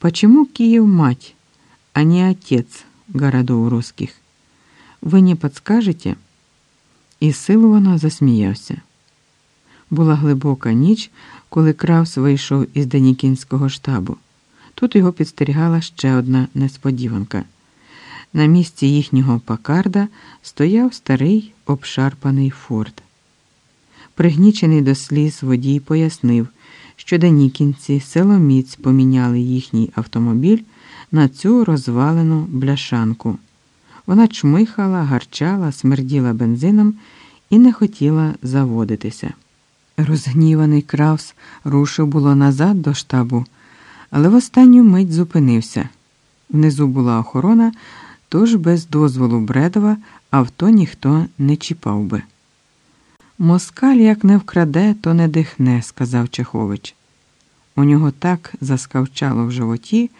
Почему Киев мать, а не отец городов русских? Ви не подскажете? І силовано засміявся. Була глибока ніч, коли Кравс вийшов із Данікінського штабу. Тут його підстерігала ще одна несподіванка. На місці їхнього пакарда стояв старий обшарпаний форт. Пригнічений до сліз водій пояснив, що данікінці силоміць поміняли їхній автомобіль на цю розвалену бляшанку. Вона чмихала, гарчала, смерділа бензином і не хотіла заводитися. Розгніваний Кравс рушив було назад до штабу, але в останню мить зупинився. Внизу була охорона, тож без дозволу Бредова авто ніхто не чіпав би. Москаль як не вкраде, то не дихне, сказав Чехович. У нього так заскавчало в животі,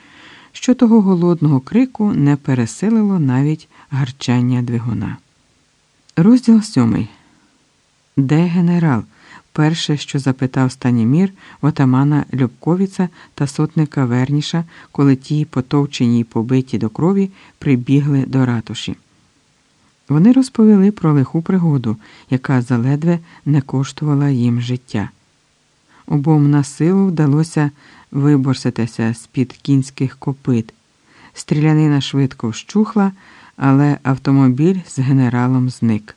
що того голодного крику не пересилило навіть гарчання двигуна. Розділ сьомий. Де генерал? Перше, що запитав Станімір отамана Любковіца та сотника Верніша, коли ті, потовчені й побиті до крові, прибігли до ратуші. Вони розповіли про лиху пригоду, яка заледве не коштувала їм життя. Обом на силу вдалося виборситися з-під кінських копит. Стрілянина швидко вщухла, але автомобіль з генералом зник.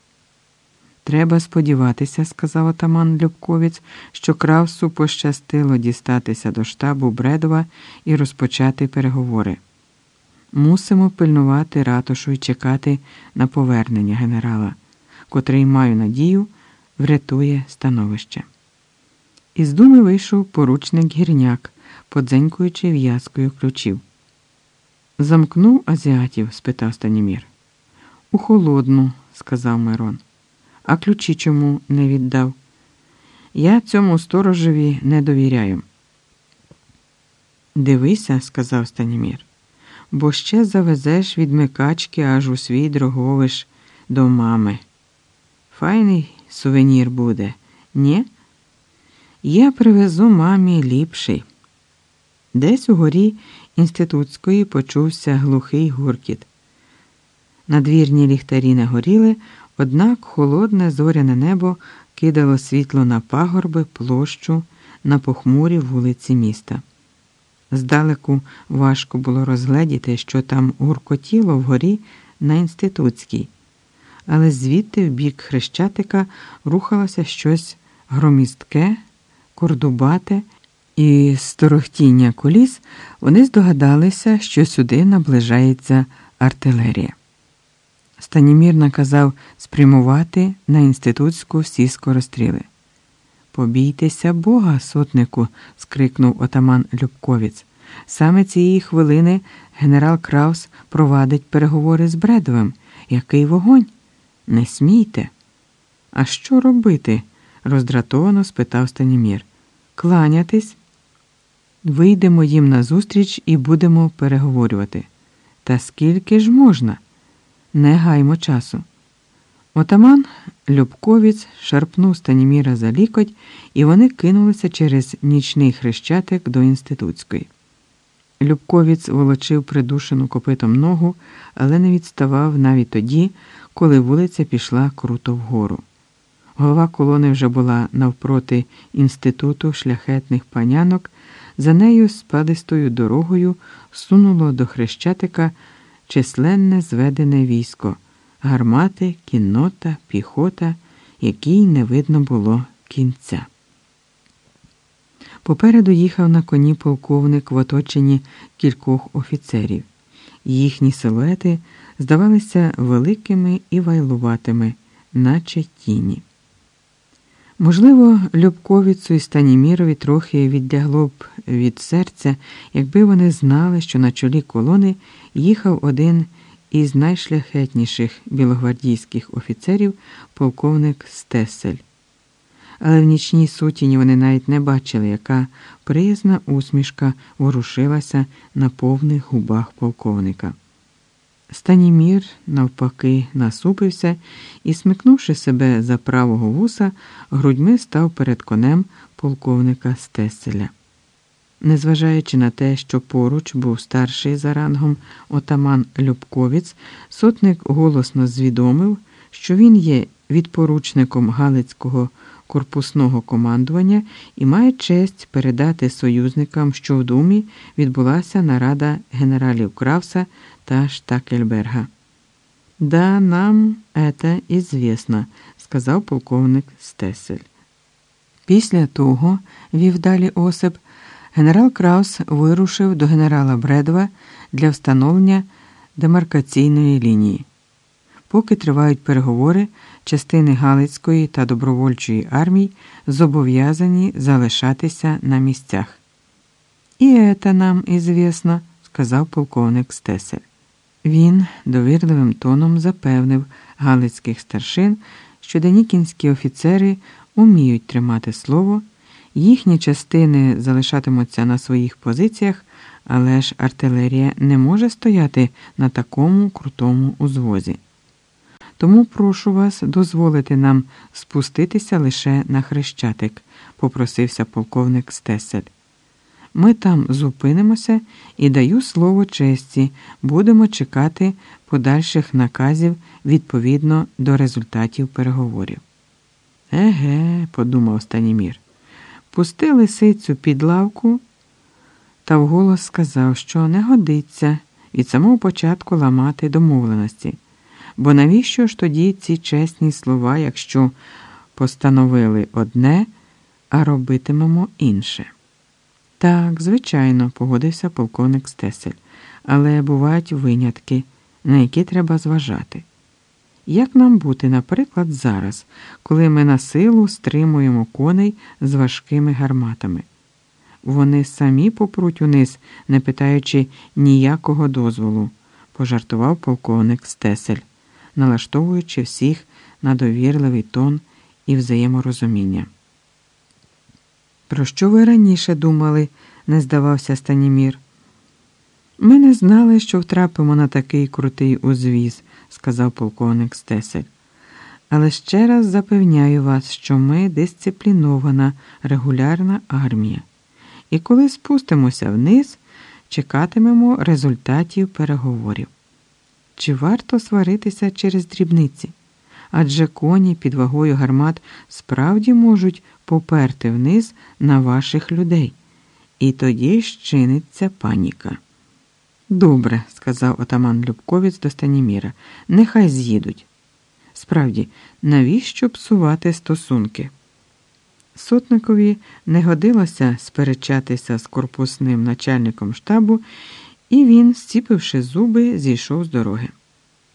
Треба сподіватися, сказав отаман Любковець, що Кравсу пощастило дістатися до штабу Бредова і розпочати переговори. Мусимо пильнувати ратушу і чекати на повернення генерала, котрий, маю надію, врятує становище. Із думи вийшов поручник гірняк, подзенькуючи в'язкою ключів. Замкнув азіатів? спитав Станімір. У холодну, сказав Мирон. А ключі чому не віддав? Я цьому сторожеві не довіряю. Дивися, сказав Станімір, бо ще завезеш відмикачки аж у свій дроговиш до мами. Файний сувенір буде, ні? Я привезу мамі ліпший. Десь у горі інститутської почувся глухий гуркіт. Надвірні ліхтарі не горіли, однак холодне зоряне небо кидало світло на пагорби, площу, на похмурі вулиці міста. Здалеку важко було розгледіти, що там гуркотіло вгорі на інститутській, але звідти в бік хрещатика рухалося щось громістке, кордубате, і з торохтіння коліс вони здогадалися, що сюди наближається артилерія. Станімір наказав спрямувати на інститутську всі скоростріли. Побійтеся Бога, сотнику, скрикнув отаман Любковіць. Саме цієї хвилини генерал Краус провадить переговори з Бредовим. Який вогонь? Не смійте. А що робити? роздратовано спитав Станімір. Кланятись? Вийдемо їм назустріч і будемо переговорювати. Та скільки ж можна? Не гаймо часу. Отаман Любковіць шарпнув Станіміра за лікоть, і вони кинулися через нічний хрещатик до інститутської. Любковіць волочив придушену копитом ногу, але не відставав навіть тоді, коли вулиця пішла круто вгору. Голова колони вже була навпроти інституту шляхетних панянок, за нею спадистою дорогою сунуло до хрещатика численне зведене військо, гармати, кіннота, піхота, якій не видно було кінця. Попереду їхав на коні полковник в оточенні кількох офіцерів. Їхні силуети здавалися великими і вайлуватими, наче тіні. Можливо, Любковіцу і Станімірові трохи відлягло б від серця, якби вони знали, що на чолі колони їхав один із найшляхетніших білогвардійських офіцерів, полковник Стесель. Але в нічній сутіні вони навіть не бачили, яка приязна усмішка ворушилася на повних губах полковника. Станімір, навпаки, насупився і, смикнувши себе за правого вуса, грудьми став перед конем полковника Стеселя. Незважаючи на те, що поруч був старший за рангом отаман Любковіць, сотник голосно звідомив, що він є відпоручником Галицького корпусного командування і має честь передати союзникам, що в Думі відбулася нарада генералів Кравса та Штакельберга. Да, нам это известно, сказав полковник Стесель. Після того, вів далі Осип, генерал Краус вирушив до генерала Бредова для встановлення демаркаційної лінії. Поки тривають переговори, частини Галицької та добровольчої армій зобов'язані залишатися на місцях. І це нам ізвісно, сказав полковник Стесель. Він довірливим тоном запевнив галицьких старшин, що денікінські офіцери уміють тримати слово, їхні частини залишатимуться на своїх позиціях, але ж артилерія не може стояти на такому крутому узвозі. Тому прошу вас дозволити нам спуститися лише на хрещатик, попросився полковник Стесель. Ми там зупинимося і даю слово честі, будемо чекати подальших наказів відповідно до результатів переговорів. Еге, подумав Станімір. Пусти лисицю під лавку та вголос сказав, що не годиться від самого початку ламати домовленості. Бо навіщо ж тоді ці чесні слова, якщо постановили одне, а робитимемо інше? Так, звичайно, погодився полковник Стесель, але бувають винятки, на які треба зважати. Як нам бути, наприклад, зараз, коли ми на силу стримуємо коней з важкими гарматами? Вони самі попруть униз, не питаючи ніякого дозволу, пожартував полковник Стесель, налаштовуючи всіх на довірливий тон і взаєморозуміння. Про що ви раніше думали? не здавався Станімір. Ми не знали, що втрапимо на такий крутий узвіз, сказав полковник Стесель. Але ще раз запевняю вас, що ми дисциплінована регулярна армія. І коли спустимося вниз, чекатимемо результатів переговорів. Чи варто сваритися через дрібниці? Адже коні під вагою гармат справді можуть поперти вниз на ваших людей, і тоді щиниться паніка. Добре, сказав отаман Любковець до Станіміра, нехай з'їдуть. Справді, навіщо псувати стосунки? Сотникові не годилося сперечатися з корпусним начальником штабу, і він, зціпивши зуби, зійшов з дороги.